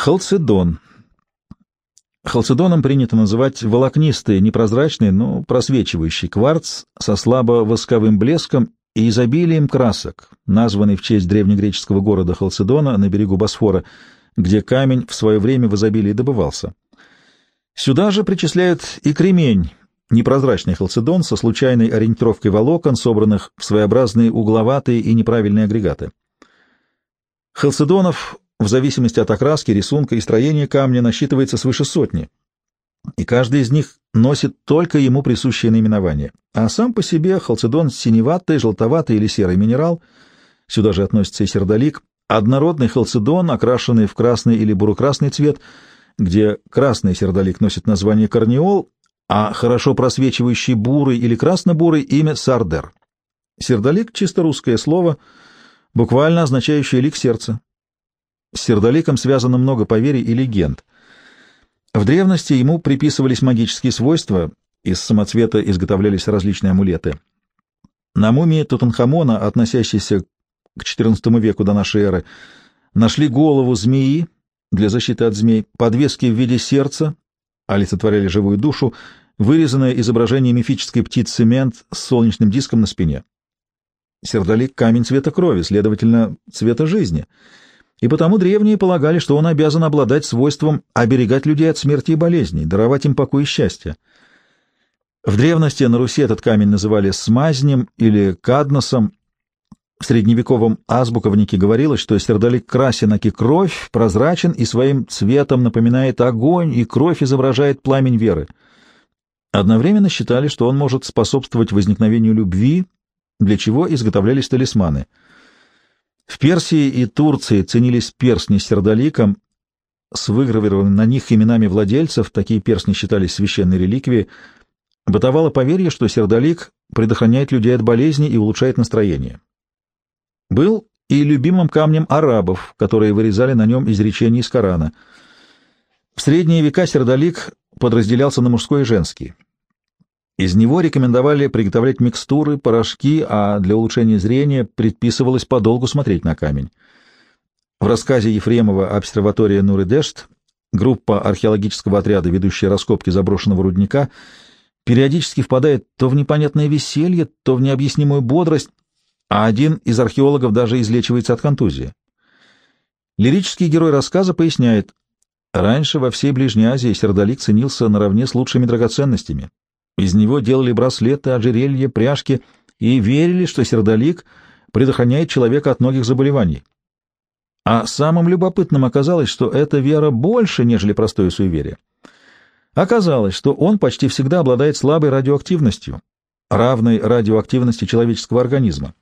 Халцедон. Халцедоном принято называть волокнистый, непрозрачный, но просвечивающий кварц со слабо восковым блеском и изобилием красок, названный в честь древнегреческого города Халцедона на берегу Босфора, где камень в свое время в изобилии добывался. Сюда же причисляют и кремень, непрозрачный халцедон со случайной ориентировкой волокон, собранных в своеобразные угловатые и неправильные агрегаты. Халцедонов в зависимости от окраски, рисунка и строения камня насчитывается свыше сотни, и каждый из них носит только ему присущее наименование. А сам по себе халцедон синеватый, желтоватый или серый минерал, сюда же относится и сердолик, однородный халцедон, окрашенный в красный или буро-красный цвет, где красный сердолик носит название корнеол, а хорошо просвечивающий бурый или красно-бурый имя сардер. Сердолик — чисто русское слово, буквально означающее лик сердца. С сердоликом связано много поверий и легенд. В древности ему приписывались магические свойства, из самоцвета изготовлялись различные амулеты. На мумии Тутанхамона, относящейся к XIV веку до нашей эры, нашли голову змеи для защиты от змей, подвески в виде сердца, олицетворяли живую душу, вырезанное изображение мифической птицы мент с солнечным диском на спине. Сердолик — камень цвета крови, следовательно, цвета жизни — и потому древние полагали, что он обязан обладать свойством оберегать людей от смерти и болезней, даровать им покой и счастье. В древности на Руси этот камень называли смазнем или кадносом. В средневековом азбуковнике говорилось, что сердолик красен, аки кровь, прозрачен и своим цветом напоминает огонь, и кровь изображает пламень веры. Одновременно считали, что он может способствовать возникновению любви, для чего изготовлялись талисманы — в Персии и Турции ценились перстни с сердоликом, с выгравированными на них именами владельцев, такие перстни считались священной реликвией, бытовало поверье, что сердолик предохраняет людей от болезней и улучшает настроение. Был и любимым камнем арабов, которые вырезали на нем изречения из Корана. В средние века сердолик подразделялся на мужской и женский. Из него рекомендовали приготовлять микстуры, порошки, а для улучшения зрения предписывалось подолгу смотреть на камень. В рассказе Ефремова «Обсерватория Нуры-Дешт» группа археологического отряда, ведущая раскопки заброшенного рудника, периодически впадает то в непонятное веселье, то в необъяснимую бодрость, а один из археологов даже излечивается от контузии. Лирический герой рассказа поясняет, раньше во всей Ближней Азии сердолик ценился наравне с лучшими драгоценностями, из него делали браслеты, ожерелья, пряжки и верили, что сердолик предохраняет человека от многих заболеваний. А самым любопытным оказалось, что эта вера больше, нежели простое суеверие. Оказалось, что он почти всегда обладает слабой радиоактивностью, равной радиоактивности человеческого организма.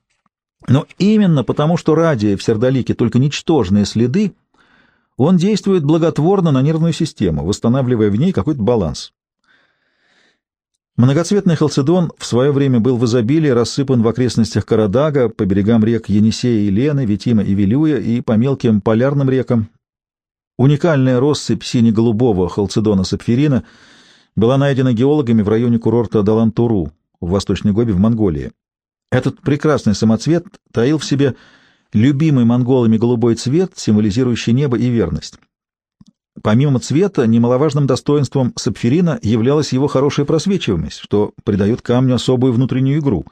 Но именно потому, что радия в сердолике только ничтожные следы, он действует благотворно на нервную систему, восстанавливая в ней какой-то баланс. Многоцветный халцедон в свое время был в изобилии рассыпан в окрестностях Карадага, по берегам рек Енисея и Лены, Витима и Вилюя и по мелким полярным рекам. Уникальная россыпь сине-голубого халцедона-сапфирина была найдена геологами в районе курорта Далантуру в Восточной Гоби в Монголии. Этот прекрасный самоцвет таил в себе любимый монголами голубой цвет, символизирующий небо и верность. Помимо цвета, немаловажным достоинством сапфирина являлась его хорошая просвечиваемость, что придает камню особую внутреннюю игру.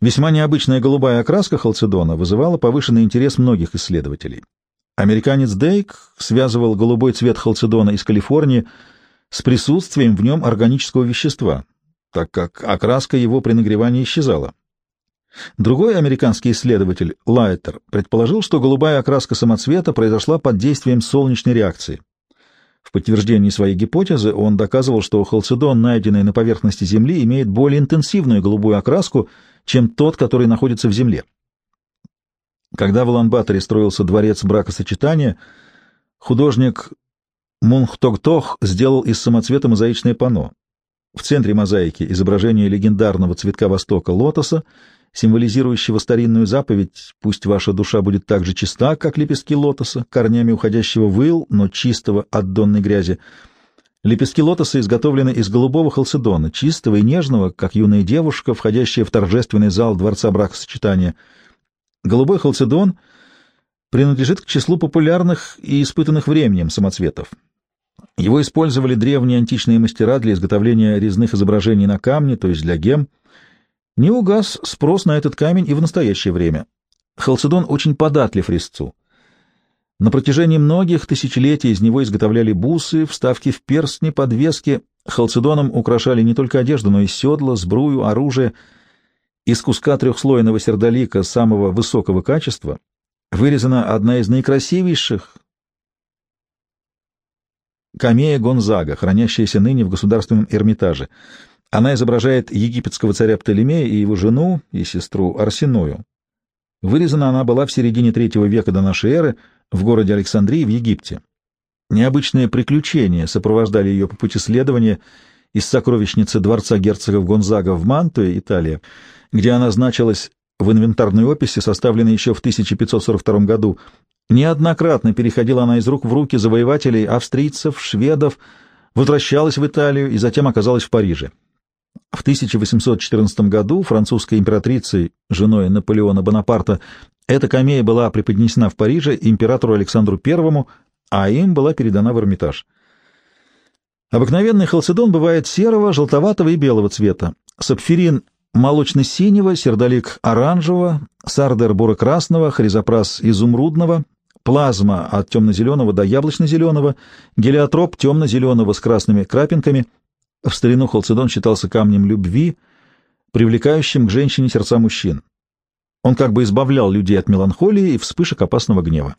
Весьма необычная голубая окраска халцедона вызывала повышенный интерес многих исследователей. Американец Дейк связывал голубой цвет халцедона из Калифорнии с присутствием в нем органического вещества, так как окраска его при нагревании исчезала. Другой американский исследователь, Лайтер, предположил, что голубая окраска самоцвета произошла под действием солнечной реакции. В подтверждении своей гипотезы он доказывал, что халцедон, найденный на поверхности Земли, имеет более интенсивную голубую окраску, чем тот, который находится в Земле. Когда в Улан-Баторе строился дворец бракосочетания, художник Мунхтогтох сделал из самоцвета мозаичное панно. В центре мозаики изображение легендарного цветка Востока лотоса символизирующего старинную заповедь «Пусть ваша душа будет так же чиста, как лепестки лотоса, корнями уходящего в ил, но чистого от донной грязи». Лепестки лотоса изготовлены из голубого халцедона, чистого и нежного, как юная девушка, входящая в торжественный зал дворца бракосочетания. Голубой халцедон принадлежит к числу популярных и испытанных временем самоцветов. Его использовали древние античные мастера для изготовления резных изображений на камне, то есть для гем. Не угас спрос на этот камень и в настоящее время. Халцедон очень податлив резцу. На протяжении многих тысячелетий из него изготовляли бусы, вставки в перстни, подвески. Халцедоном украшали не только одежду, но и седла, сбрую, оружие. Из куска трехслойного сердолика самого высокого качества вырезана одна из наикрасивейших камея Гонзага, хранящаяся ныне в Государственном Эрмитаже. Она изображает египетского царя Птолемея и его жену и сестру Арсеную. Вырезана она была в середине III века до нашей эры в городе Александрии в Египте. Необычные приключения сопровождали ее по пути следования из сокровищницы дворца герцогов Гонзага в Мантуе, Италия, где она значилась в инвентарной описи, составленной еще в 1542 году. Неоднократно переходила она из рук в руки завоевателей австрийцев, шведов, возвращалась в Италию и затем оказалась в Париже. В 1814 году французской императрицей, женой Наполеона Бонапарта, эта камея была преподнесена в Париже императору Александру I, а им была передана в Эрмитаж. Обыкновенный халцедон бывает серого, желтоватого и белого цвета. Сапфирин молочно-синего, сердолик оранжевого, сардер буро-красного, хризопрас изумрудного, плазма от темно-зеленого до яблочно-зеленого, гелиотроп темно-зеленого с красными крапинками — в старину Халцедон считался камнем любви, привлекающим к женщине сердца мужчин. Он как бы избавлял людей от меланхолии и вспышек опасного гнева.